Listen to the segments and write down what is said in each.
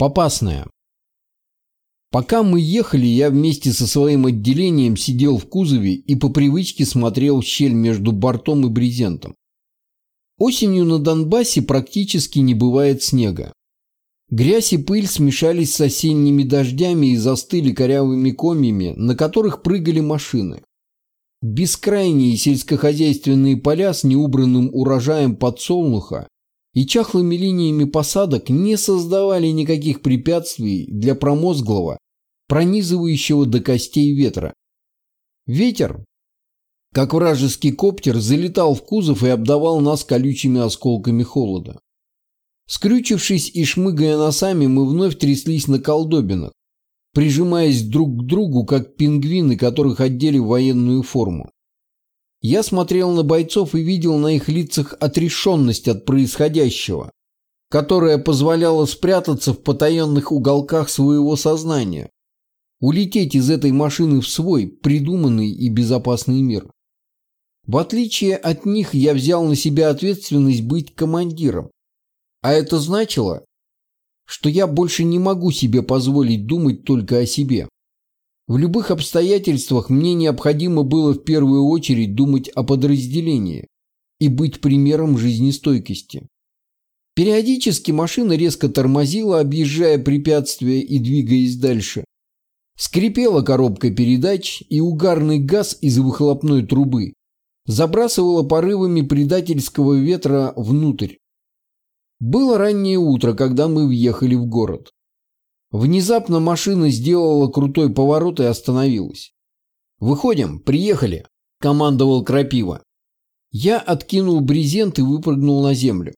Попасная. Пока мы ехали, я вместе со своим отделением сидел в кузове и по привычке смотрел в щель между бортом и брезентом. Осенью на Донбассе практически не бывает снега. Грязь и пыль смешались с осенними дождями и застыли корявыми комьями, на которых прыгали машины. Бескрайние сельскохозяйственные поля с неубранным урожаем подсолнуха и чахлыми линиями посадок не создавали никаких препятствий для промозглого, пронизывающего до костей ветра. Ветер, как вражеский коптер, залетал в кузов и обдавал нас колючими осколками холода. Скрючившись и шмыгая носами, мы вновь тряслись на колдобинах, прижимаясь друг к другу, как пингвины, которых одели в военную форму. Я смотрел на бойцов и видел на их лицах отрешенность от происходящего, которая позволяла спрятаться в потаенных уголках своего сознания, улететь из этой машины в свой, придуманный и безопасный мир. В отличие от них я взял на себя ответственность быть командиром, а это значило, что я больше не могу себе позволить думать только о себе. В любых обстоятельствах мне необходимо было в первую очередь думать о подразделении и быть примером жизнестойкости. Периодически машина резко тормозила, объезжая препятствия и двигаясь дальше. Скрипела коробка передач, и угарный газ из выхлопной трубы забрасывала порывами предательского ветра внутрь. Было раннее утро, когда мы въехали в город. Внезапно машина сделала крутой поворот и остановилась. «Выходим, приехали», – командовал Крапива. Я откинул брезент и выпрыгнул на землю.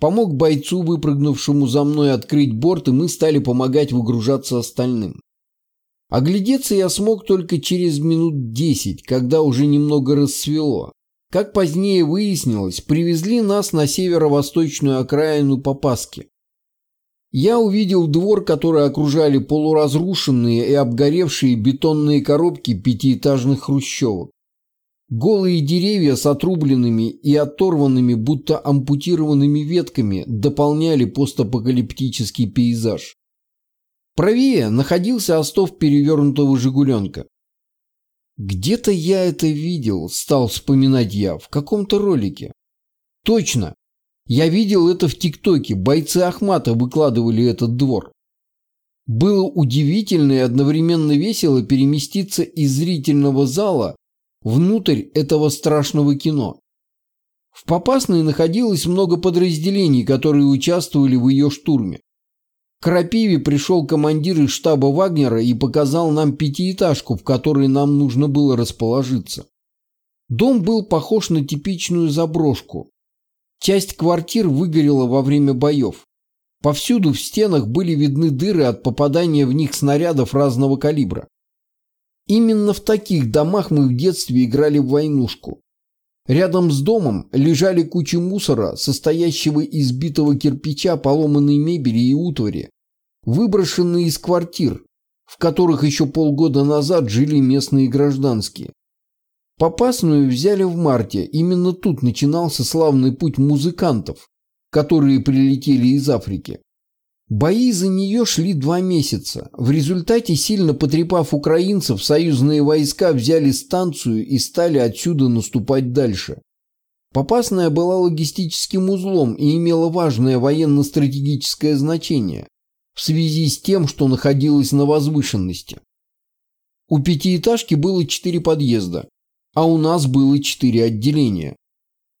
Помог бойцу, выпрыгнувшему за мной, открыть борт, и мы стали помогать выгружаться остальным. Оглядеться я смог только через минут десять, когда уже немного рассвело. Как позднее выяснилось, привезли нас на северо-восточную окраину Попаски. Я увидел двор, который окружали полуразрушенные и обгоревшие бетонные коробки пятиэтажных хрущевок. Голые деревья с отрубленными и оторванными, будто ампутированными ветками дополняли постапокалиптический пейзаж. Правее находился остов перевернутого «Жигуленка». «Где-то я это видел», – стал вспоминать я, – в каком-то ролике. «Точно, я видел это в ТикТоке. Бойцы Ахмата выкладывали этот двор. Было удивительно и одновременно весело переместиться из зрительного зала внутрь этого страшного кино. В Попасной находилось много подразделений, которые участвовали в ее штурме. К Крапиве пришел командир из штаба Вагнера и показал нам пятиэтажку, в которой нам нужно было расположиться. Дом был похож на типичную заброшку. Часть квартир выгорела во время боев. Повсюду в стенах были видны дыры от попадания в них снарядов разного калибра. Именно в таких домах мы в детстве играли в войнушку. Рядом с домом лежали кучи мусора, состоящего из битого кирпича, поломанной мебели и утвари, выброшенные из квартир, в которых еще полгода назад жили местные гражданские. Попасную взяли в марте. Именно тут начинался славный путь музыкантов, которые прилетели из Африки. Бои за нее шли два месяца. В результате, сильно потрепав украинцев, союзные войска взяли станцию и стали отсюда наступать дальше. Попасная была логистическим узлом и имела важное военно-стратегическое значение в связи с тем, что находилась на возвышенности. У пятиэтажки было четыре подъезда а у нас было четыре отделения.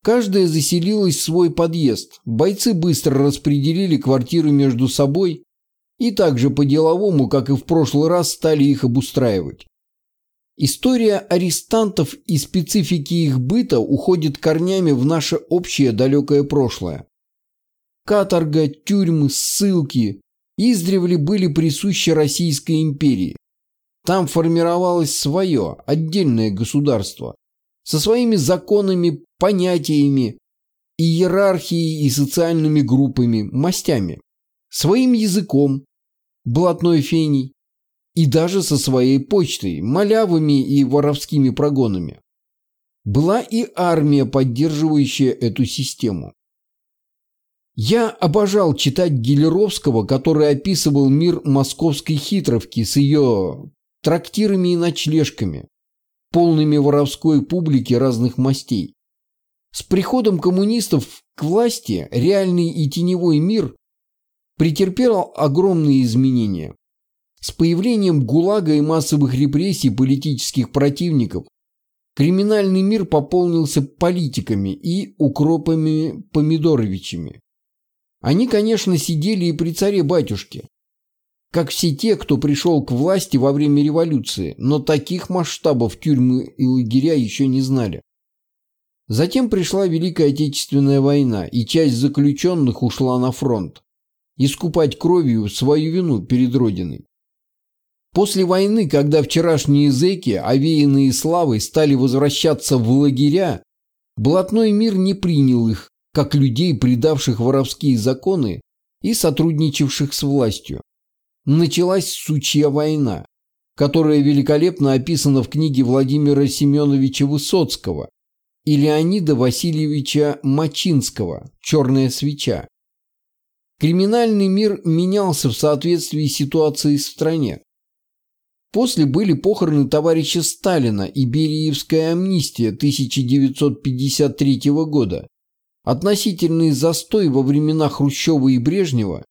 Каждая заселилась в свой подъезд. Бойцы быстро распределили квартиры между собой и также по-деловому, как и в прошлый раз, стали их обустраивать. История арестантов и специфики их быта уходит корнями в наше общее далекое прошлое. Каторга, тюрьмы, ссылки издревле были присущи Российской империи. Там формировалось свое, отдельное государство, со своими законами, понятиями, иерархией и социальными группами, мастями, своим языком, блатной феней, и даже со своей почтой, малявыми и воровскими прогонами. Была и армия, поддерживающая эту систему. Я обожал читать Гелеровского, который описывал мир московской хитровки с ее трактирами и ночлежками, полными воровской публики разных мастей. С приходом коммунистов к власти реальный и теневой мир претерпел огромные изменения. С появлением ГУЛАГа и массовых репрессий политических противников криминальный мир пополнился политиками и укропами Помидоровичами. Они, конечно, сидели и при царе-батюшке, как все те, кто пришел к власти во время революции, но таких масштабов тюрьмы и лагеря еще не знали. Затем пришла Великая Отечественная война, и часть заключенных ушла на фронт, искупать кровью свою вину перед Родиной. После войны, когда вчерашние зэки, овеянные славой, стали возвращаться в лагеря, блатной мир не принял их, как людей, предавших воровские законы и сотрудничавших с властью. Началась сучья война, которая великолепно описана в книге Владимира Семеновича Высоцкого и Леонида Васильевича Мачинского «Черная свеча». Криминальный мир менялся в соответствии с ситуацией в стране. После были похороны товарища Сталина и Бериевская амнистия 1953 года. Относительный застой во времена Хрущева и Брежнева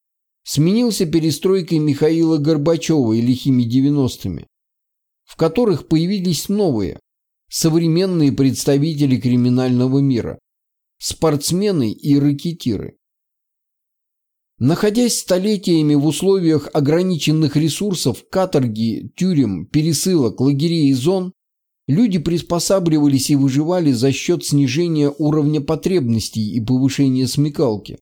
сменился перестройкой Михаила Горбачева и лихими 90-ми, в которых появились новые, современные представители криминального мира, спортсмены и ракетиры. Находясь столетиями в условиях ограниченных ресурсов, каторги, тюрем, пересылок, лагерей и зон, люди приспосабливались и выживали за счет снижения уровня потребностей и повышения смекалки.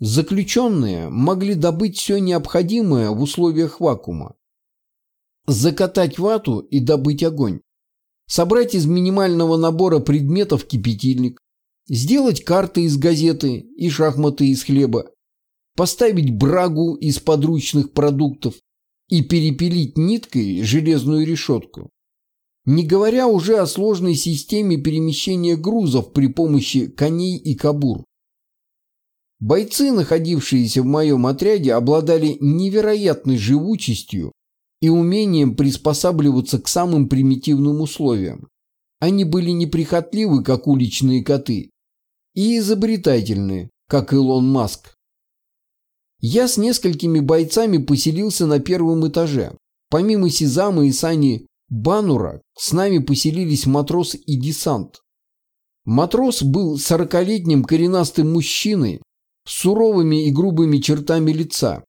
Заключенные могли добыть все необходимое в условиях вакуума. Закатать вату и добыть огонь. Собрать из минимального набора предметов кипятильник. Сделать карты из газеты и шахматы из хлеба поставить брагу из подручных продуктов и перепилить ниткой железную решетку. Не говоря уже о сложной системе перемещения грузов при помощи коней и кабур. Бойцы, находившиеся в моем отряде, обладали невероятной живучестью и умением приспосабливаться к самым примитивным условиям. Они были неприхотливы, как уличные коты, и изобретательны, как Илон Маск. Я с несколькими бойцами поселился на первом этаже. Помимо Сизама и Сани Банура, с нами поселились матрос и десант. Матрос был сорокалетним коренастым мужчиной с суровыми и грубыми чертами лица,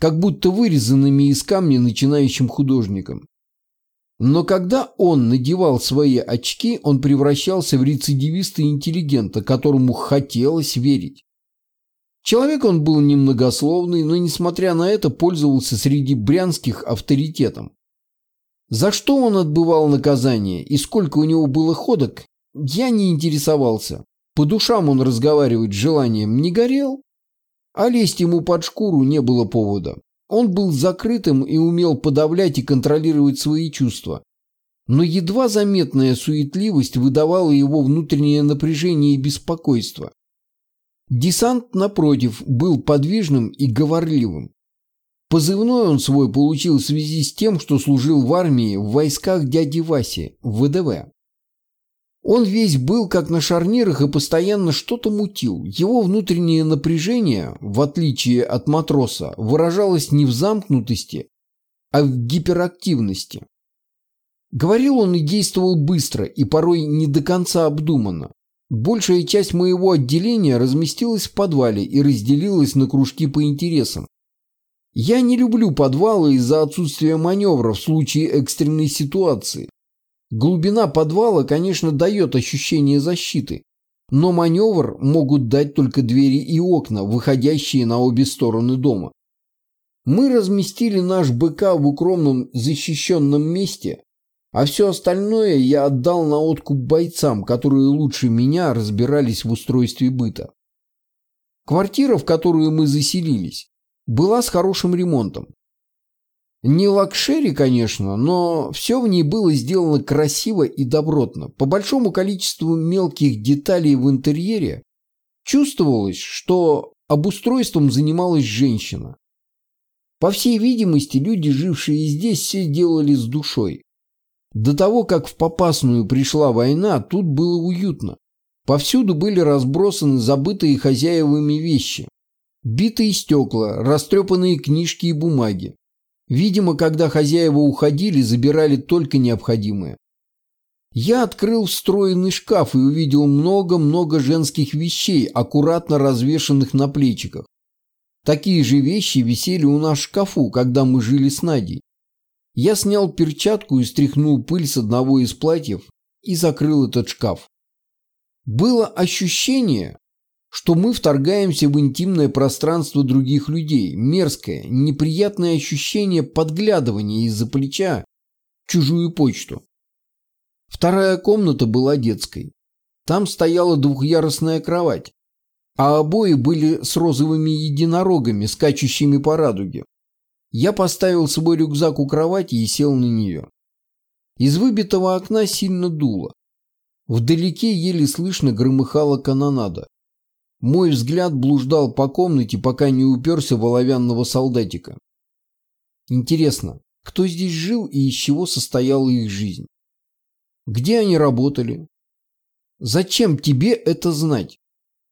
как будто вырезанными из камня начинающим художником. Но когда он надевал свои очки, он превращался в рецидивиста интеллигента, которому хотелось верить. Человек он был немногословный, но, несмотря на это, пользовался среди брянских авторитетом. За что он отбывал наказание и сколько у него было ходок, я не интересовался. По душам он разговаривать желанием не горел, а лезть ему под шкуру не было повода. Он был закрытым и умел подавлять и контролировать свои чувства. Но едва заметная суетливость выдавала его внутреннее напряжение и беспокойство. Десант, напротив, был подвижным и говорливым. Позывной он свой получил в связи с тем, что служил в армии в войсках дяди Васи, в ВДВ. Он весь был как на шарнирах и постоянно что-то мутил. Его внутреннее напряжение, в отличие от матроса, выражалось не в замкнутости, а в гиперактивности. Говорил он и действовал быстро и порой не до конца обдуманно. Большая часть моего отделения разместилась в подвале и разделилась на кружки по интересам. Я не люблю подвалы из-за отсутствия маневра в случае экстренной ситуации. Глубина подвала, конечно, дает ощущение защиты, но маневр могут дать только двери и окна, выходящие на обе стороны дома. Мы разместили наш БК в укромном защищенном месте, а все остальное я отдал на откуп бойцам, которые лучше меня разбирались в устройстве быта. Квартира, в которую мы заселились, была с хорошим ремонтом. Не лакшери, конечно, но все в ней было сделано красиво и добротно. По большому количеству мелких деталей в интерьере Чувствовалось, что обустройством занималась женщина. По всей видимости, люди, жившие здесь, все делали с душой. До того, как в Попасную пришла война, тут было уютно. Повсюду были разбросаны забытые хозяевами вещи. Битые стекла, растрепанные книжки и бумаги. Видимо, когда хозяева уходили, забирали только необходимое. Я открыл встроенный шкаф и увидел много-много женских вещей, аккуратно развешанных на плечиках. Такие же вещи висели у нас в шкафу, когда мы жили с Надей. Я снял перчатку и стряхнул пыль с одного из платьев и закрыл этот шкаф. Было ощущение, что мы вторгаемся в интимное пространство других людей, мерзкое, неприятное ощущение подглядывания из-за плеча чужую почту. Вторая комната была детской. Там стояла двухъярусная кровать, а обои были с розовыми единорогами, скачущими по радуге. Я поставил свой рюкзак у кровати и сел на нее. Из выбитого окна сильно дуло. Вдалеке еле слышно громыхала канонада. Мой взгляд блуждал по комнате, пока не уперся в оловянного солдатика. Интересно, кто здесь жил и из чего состояла их жизнь? Где они работали? Зачем тебе это знать?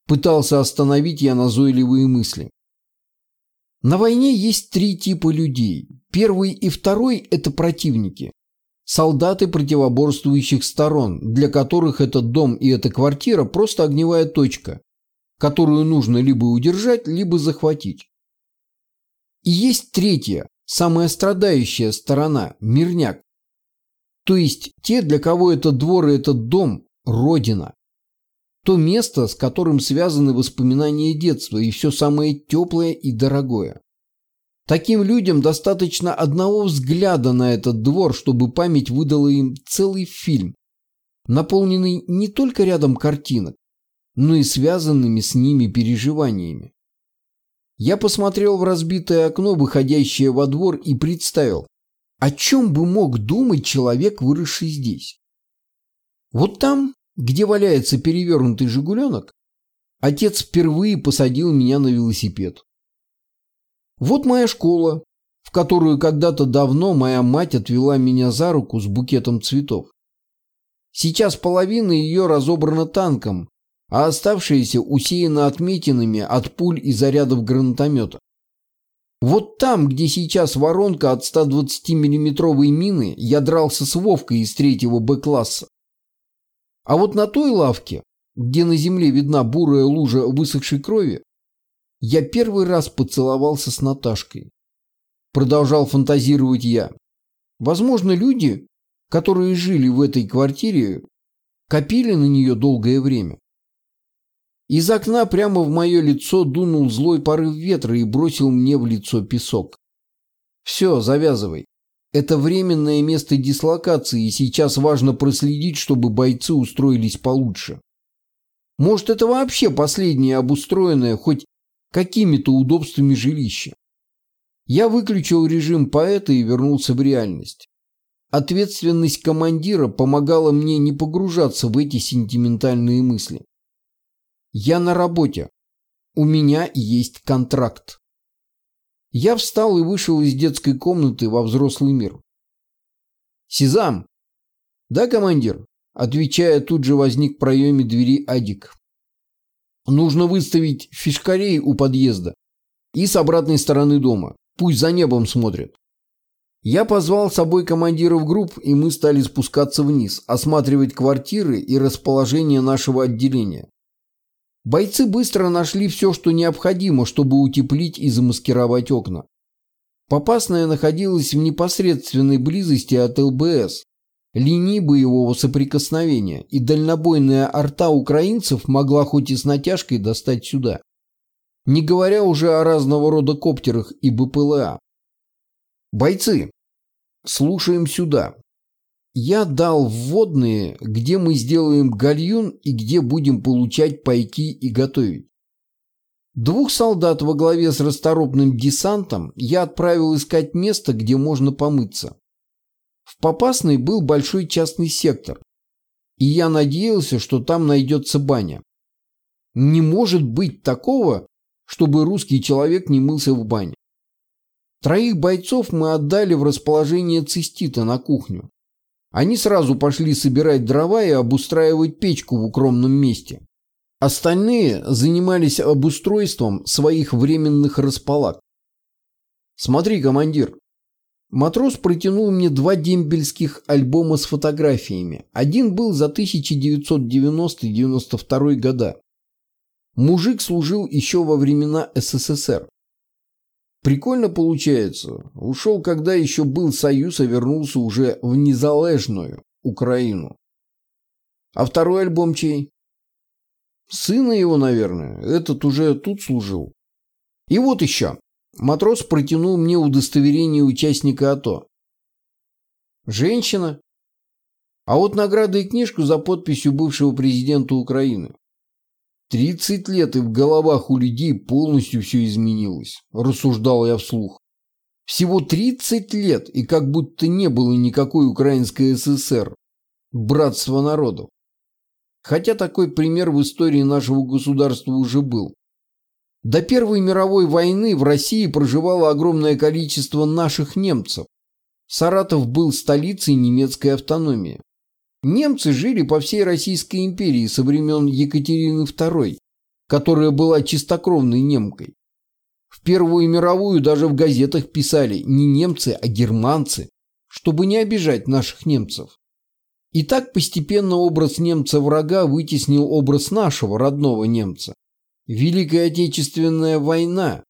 Пытался остановить я назойливые мысли. На войне есть три типа людей. Первый и второй – это противники. Солдаты противоборствующих сторон, для которых этот дом и эта квартира – просто огневая точка, которую нужно либо удержать, либо захватить. И есть третья, самая страдающая сторона – мирняк. То есть те, для кого этот двор и этот дом – родина. То место, с которым связаны воспоминания детства и все самое теплое и дорогое. Таким людям достаточно одного взгляда на этот двор, чтобы память выдала им целый фильм, наполненный не только рядом картинок, но и связанными с ними переживаниями. Я посмотрел в разбитое окно, выходящее во двор, и представил, о чем бы мог думать человек, выросший здесь? Вот там, где валяется перевернутый «Жигуленок», отец впервые посадил меня на велосипед. Вот моя школа, в которую когда-то давно моя мать отвела меня за руку с букетом цветов. Сейчас половина ее разобрана танком, а оставшаяся усеяна отметинами от пуль и зарядов гранатомета. Вот там, где сейчас воронка от 120 миллиметровой мины, я дрался с Вовкой из третьего Б-класса. А вот на той лавке, где на земле видна бурая лужа высохшей крови, я первый раз поцеловался с Наташкой. Продолжал фантазировать я. Возможно, люди, которые жили в этой квартире, копили на нее долгое время. Из окна прямо в мое лицо дунул злой порыв ветра и бросил мне в лицо песок. «Все, завязывай. Это временное место дислокации, и сейчас важно проследить, чтобы бойцы устроились получше. Может, это вообще последнее обустроенное хоть какими-то удобствами жилище?» Я выключил режим поэта и вернулся в реальность. Ответственность командира помогала мне не погружаться в эти сентиментальные мысли. Я на работе. У меня есть контракт. Я встал и вышел из детской комнаты во взрослый мир. «Сезам!» «Да, командир?» Отвечая, тут же возник в проеме двери Адик. «Нужно выставить фишкарей у подъезда и с обратной стороны дома. Пусть за небом смотрят». Я позвал с собой командиров групп, и мы стали спускаться вниз, осматривать квартиры и расположение нашего отделения. Бойцы быстро нашли все, что необходимо, чтобы утеплить и замаскировать окна. Попасная находилась в непосредственной близости от ЛБС, линии боевого соприкосновения, и дальнобойная арта украинцев могла хоть и с натяжкой достать сюда. Не говоря уже о разного рода коптерах и БПЛА. «Бойцы, слушаем сюда. Я дал вводные, где мы сделаем гальюн и где будем получать пайки и готовить. Двух солдат во главе с расторопным десантом я отправил искать место, где можно помыться. В Попасной был большой частный сектор, и я надеялся, что там найдется баня. Не может быть такого, чтобы русский человек не мылся в бане. Троих бойцов мы отдали в расположение цистита на кухню. Они сразу пошли собирать дрова и обустраивать печку в укромном месте. Остальные занимались обустройством своих временных располаг. Смотри, командир. Матрос протянул мне два дембельских альбома с фотографиями. Один был за 1990-92 года. Мужик служил еще во времена СССР. Прикольно получается. Ушел, когда еще был Союз, а вернулся уже в незалежную Украину. А второй альбом чей? Сына его, наверное. Этот уже тут служил. И вот еще. Матрос протянул мне удостоверение участника АТО. Женщина. А вот награда и книжку за подписью бывшего президента Украины. Тридцать лет и в головах у людей полностью все изменилось, рассуждал я вслух. Всего тридцать лет, и как будто не было никакой Украинской ССР. Братство народов. Хотя такой пример в истории нашего государства уже был. До Первой мировой войны в России проживало огромное количество наших немцев. Саратов был столицей немецкой автономии. Немцы жили по всей Российской империи со времен Екатерины II, которая была чистокровной немкой. В Первую мировую даже в газетах писали не немцы, а германцы, чтобы не обижать наших немцев. И так постепенно образ немца-врага вытеснил образ нашего родного немца. Великая Отечественная война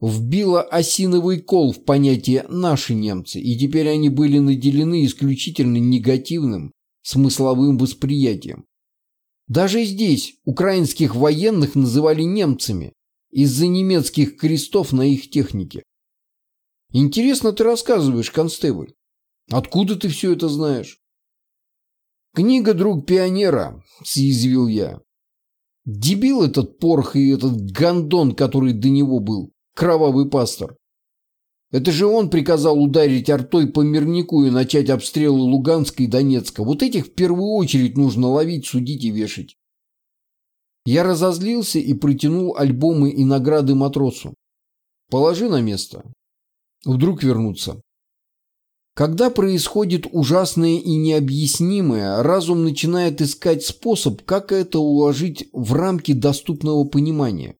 вбила осиновый кол в понятие «наши немцы», и теперь они были наделены исключительно негативным смысловым восприятием. Даже здесь украинских военных называли немцами из-за немецких крестов на их технике. Интересно ты рассказываешь, констебль. Откуда ты все это знаешь? Книга «Друг пионера», съязвил я. Дебил этот порох и этот гондон, который до него был, кровавый пастор. Это же он приказал ударить артой по мирнику и начать обстрелы Луганска и Донецка. Вот этих в первую очередь нужно ловить, судить и вешать. Я разозлился и протянул альбомы и награды матросу. Положи на место. Вдруг вернутся. Когда происходит ужасное и необъяснимое, разум начинает искать способ, как это уложить в рамки доступного понимания.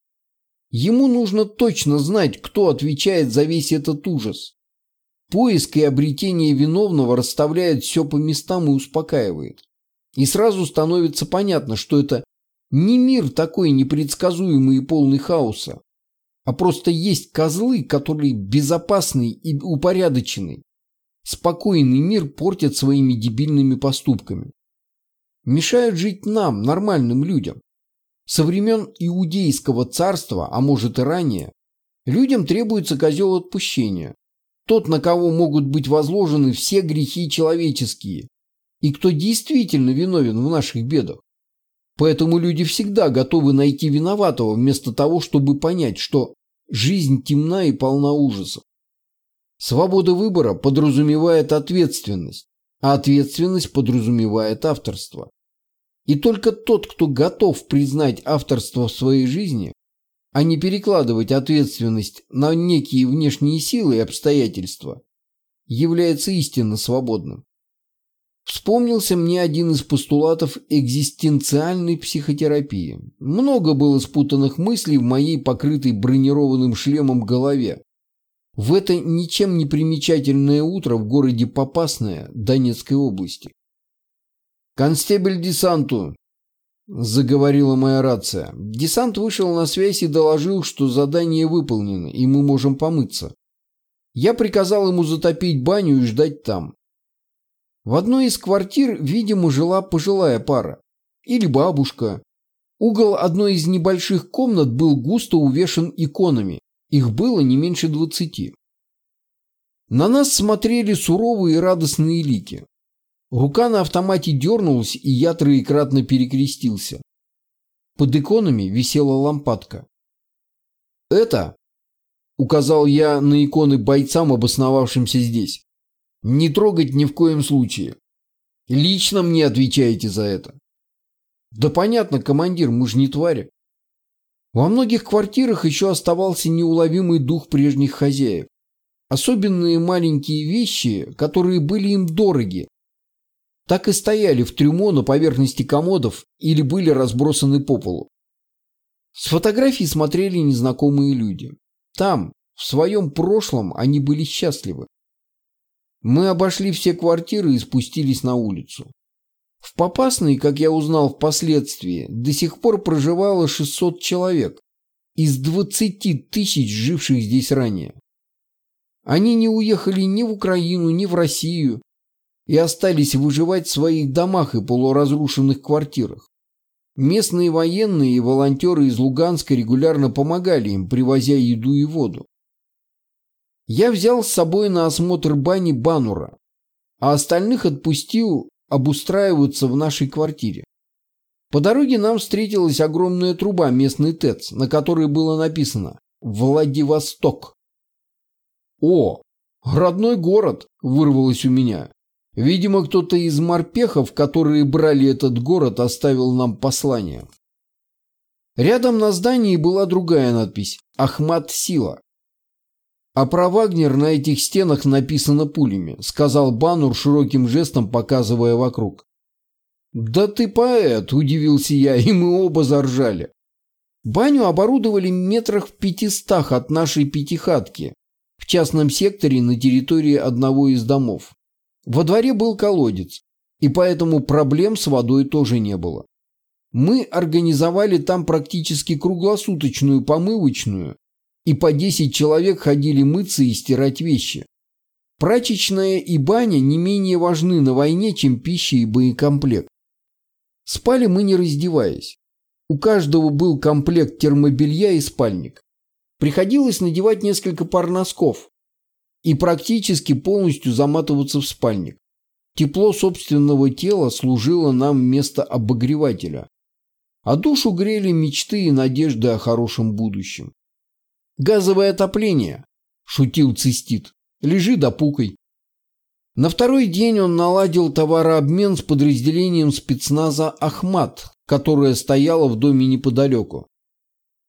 Ему нужно точно знать, кто отвечает за весь этот ужас. Поиск и обретение виновного расставляет все по местам и успокаивает. И сразу становится понятно, что это не мир такой непредсказуемый и полный хаоса, а просто есть козлы, которые безопасный и упорядоченный, спокойный мир портят своими дебильными поступками. Мешают жить нам, нормальным людям. Со времен Иудейского царства, а может и ранее, людям требуется козел отпущения. Тот, на кого могут быть возложены все грехи человеческие, и кто действительно виновен в наших бедах. Поэтому люди всегда готовы найти виноватого, вместо того, чтобы понять, что жизнь темна и полна ужасов. Свобода выбора подразумевает ответственность, а ответственность подразумевает авторство. И только тот, кто готов признать авторство в своей жизни, а не перекладывать ответственность на некие внешние силы и обстоятельства, является истинно свободным. Вспомнился мне один из постулатов экзистенциальной психотерапии. Много было спутанных мыслей в моей покрытой бронированным шлемом голове. В это ничем не примечательное утро в городе Попасное Донецкой области. «Констебль десанту!» – заговорила моя рация. Десант вышел на связь и доложил, что задание выполнено, и мы можем помыться. Я приказал ему затопить баню и ждать там. В одной из квартир, видимо, жила пожилая пара. Или бабушка. Угол одной из небольших комнат был густо увешан иконами. Их было не меньше двадцати. На нас смотрели суровые и радостные лики. Рука на автомате дернулась, и я троекратно перекрестился. Под иконами висела лампадка. «Это», — указал я на иконы бойцам, обосновавшимся здесь, — «не трогать ни в коем случае. Лично мне отвечаете за это». «Да понятно, командир, мы же не твари». Во многих квартирах еще оставался неуловимый дух прежних хозяев. Особенные маленькие вещи, которые были им дороги, так и стояли в трюмо на поверхности комодов или были разбросаны по полу. С фотографий смотрели незнакомые люди. Там, в своем прошлом, они были счастливы. Мы обошли все квартиры и спустились на улицу. В Попасной, как я узнал впоследствии, до сих пор проживало 600 человек из 20 тысяч, живших здесь ранее. Они не уехали ни в Украину, ни в Россию и остались выживать в своих домах и полуразрушенных квартирах. Местные военные и волонтеры из Луганска регулярно помогали им, привозя еду и воду. Я взял с собой на осмотр бани Банура, а остальных отпустил обустраиваться в нашей квартире. По дороге нам встретилась огромная труба местный ТЭЦ, на которой было написано «Владивосток». «О, родной город!» – вырвалось у меня. Видимо, кто-то из морпехов, которые брали этот город, оставил нам послание. Рядом на здании была другая надпись «Ахмат Сила». А про Вагнер на этих стенах написано пулями, сказал Банур широким жестом, показывая вокруг. «Да ты поэт!» – удивился я, и мы оба заржали. Баню оборудовали метрах в пятистах от нашей пятихатки, в частном секторе на территории одного из домов. Во дворе был колодец, и поэтому проблем с водой тоже не было. Мы организовали там практически круглосуточную помывочную, и по 10 человек ходили мыться и стирать вещи. Прачечная и баня не менее важны на войне, чем пища и боекомплект. Спали мы не раздеваясь. У каждого был комплект термобелья и спальник. Приходилось надевать несколько пар носков, и практически полностью заматываться в спальник. Тепло собственного тела служило нам вместо обогревателя, а душу грели мечты и надежды о хорошем будущем. «Газовое отопление», – шутил цистит, – «лежи да пукай». На второй день он наладил товарообмен с подразделением спецназа «Ахмат», которое стояло в доме неподалеку.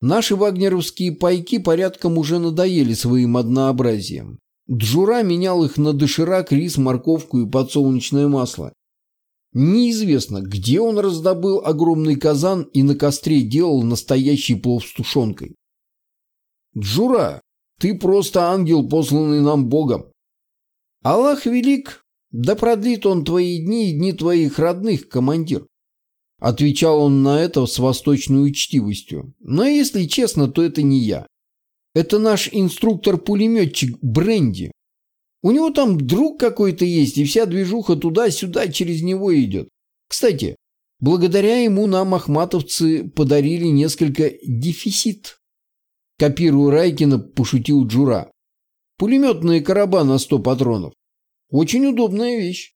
Наши вагнеровские пайки порядком уже надоели своим однообразием. Джура менял их на доширак, рис, морковку и подсолнечное масло. Неизвестно, где он раздобыл огромный казан и на костре делал настоящий плов с тушенкой. «Джура, ты просто ангел, посланный нам Богом. Аллах велик, да продлит он твои дни и дни твоих родных, командир». Отвечал он на это с восточной учтивостью. Но если честно, то это не я. Это наш инструктор-пулеметчик Бренди. У него там друг какой-то есть, и вся движуха туда-сюда через него идет. Кстати, благодаря ему нам ахматовцы подарили несколько дефисит. Копируя Райкина, пошутил Джура. Пулеметные короба на сто патронов. Очень удобная вещь.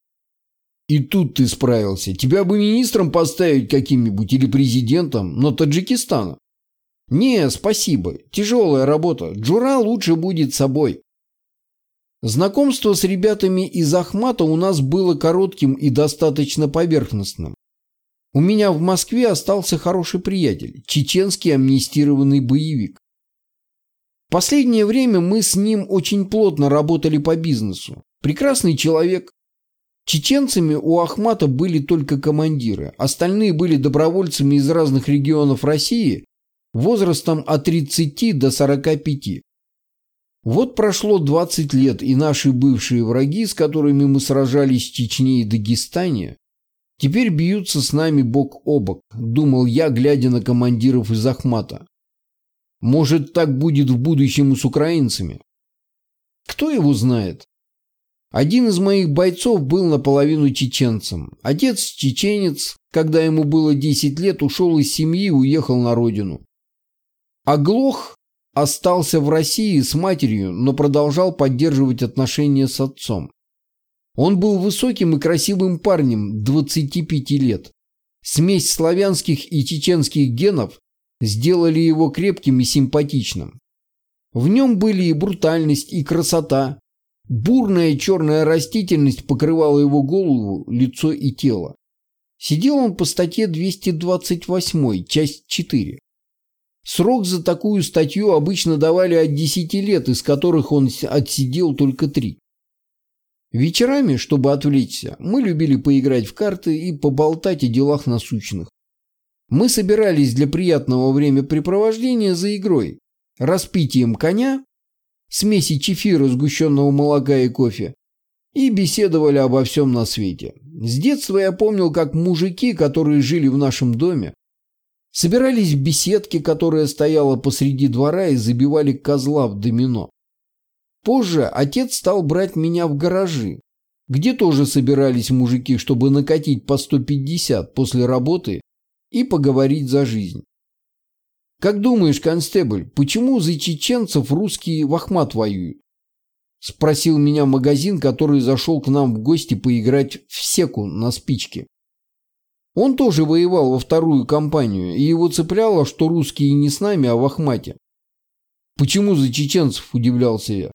И тут ты справился. Тебя бы министром поставить каким-нибудь или президентом, но Таджикистана. «Не, спасибо. Тяжелая работа. Джура лучше будет собой». Знакомство с ребятами из Ахмата у нас было коротким и достаточно поверхностным. У меня в Москве остался хороший приятель, чеченский амнистированный боевик. Последнее время мы с ним очень плотно работали по бизнесу. Прекрасный человек. Чеченцами у Ахмата были только командиры, остальные были добровольцами из разных регионов России возрастом от 30 до 45. Вот прошло 20 лет, и наши бывшие враги, с которыми мы сражались в Чечне и Дагестане, теперь бьются с нами бок о бок, думал я, глядя на командиров из Ахмата. Может, так будет в будущем и с украинцами? Кто его знает? Один из моих бойцов был наполовину чеченцем. Отец чеченец, когда ему было 10 лет, ушел из семьи и уехал на родину. Оглох остался в России с матерью, но продолжал поддерживать отношения с отцом. Он был высоким и красивым парнем 25 лет. Смесь славянских и чеченских генов сделали его крепким и симпатичным. В нем были и брутальность, и красота. Бурная черная растительность покрывала его голову, лицо и тело. Сидел он по статье 228, часть 4. Срок за такую статью обычно давали от 10 лет, из которых он отсидел только три. Вечерами, чтобы отвлечься, мы любили поиграть в карты и поболтать о делах насущных. Мы собирались для приятного времяпрепровождения за игрой, распитием коня, смеси чефира, сгущенного молока и кофе, и беседовали обо всем на свете. С детства я помнил, как мужики, которые жили в нашем доме, собирались в беседке, которая стояла посреди двора, и забивали козла в домино. Позже отец стал брать меня в гаражи, где тоже собирались мужики, чтобы накатить по 150 после работы и поговорить за жизнь. Как думаешь, констебль, почему за чеченцев русские в Ахмат воюют? Спросил меня магазин, который зашел к нам в гости поиграть в секу на спичке. Он тоже воевал во вторую кампанию, и его цепляло, что русские не с нами, а в Ахмате. «Почему за чеченцев?» – удивлялся я.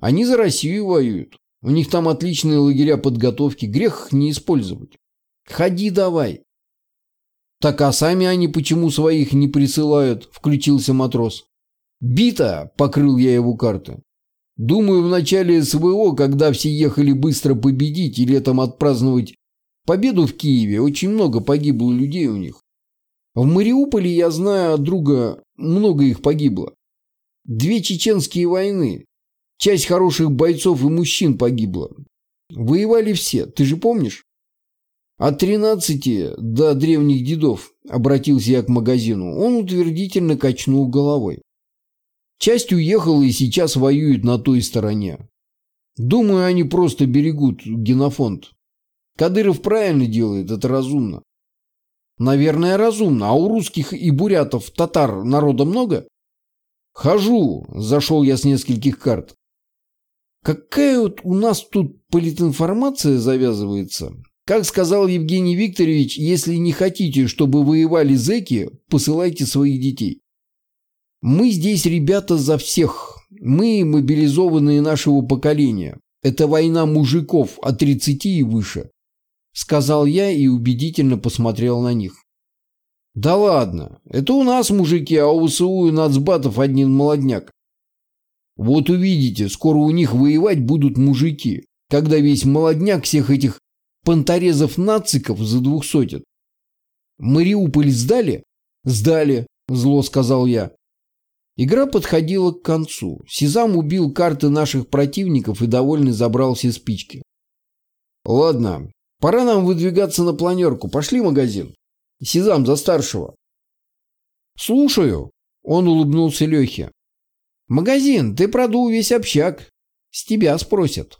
«Они за Россию воюют. У них там отличные лагеря подготовки, грех их не использовать. Ходи давай». «Так а сами они почему своих не присылают?» – включился матрос. «Бита!» – покрыл я его карты. «Думаю, в начале СВО, когда все ехали быстро победить и летом отпраздновать победу в Киеве, очень много погибло людей у них. В Мариуполе, я знаю от друга, много их погибло. Две чеченские войны. Часть хороших бойцов и мужчин погибла. Воевали все, ты же помнишь? От тринадцати до древних дедов, обратился я к магазину. Он утвердительно качнул головой. Часть уехала и сейчас воюет на той стороне. Думаю, они просто берегут генофонд. Кадыров правильно делает, это разумно. Наверное, разумно. А у русских и бурятов, татар народа много? Хожу, зашел я с нескольких карт. Какая вот у нас тут политинформация завязывается? Как сказал Евгений Викторович, если не хотите, чтобы воевали зэки, посылайте своих детей. Мы здесь, ребята, за всех. Мы мобилизованные нашего поколения. Это война мужиков от 30 и выше. Сказал я и убедительно посмотрел на них. Да ладно, это у нас мужики, а у ВСУ и нацбатов один молодняк. Вот увидите, скоро у них воевать будут мужики, когда весь молодняк всех этих понторезов-нациков за двухсотен. Мариуполь сдали? Сдали, зло сказал я. Игра подходила к концу. Сизам убил карты наших противников и довольно забрал все спички. Ладно, пора нам выдвигаться на планерку. Пошли в магазин. Сизам за старшего. Слушаю. Он улыбнулся Лехе. Магазин, ты продул весь общак. С тебя спросят.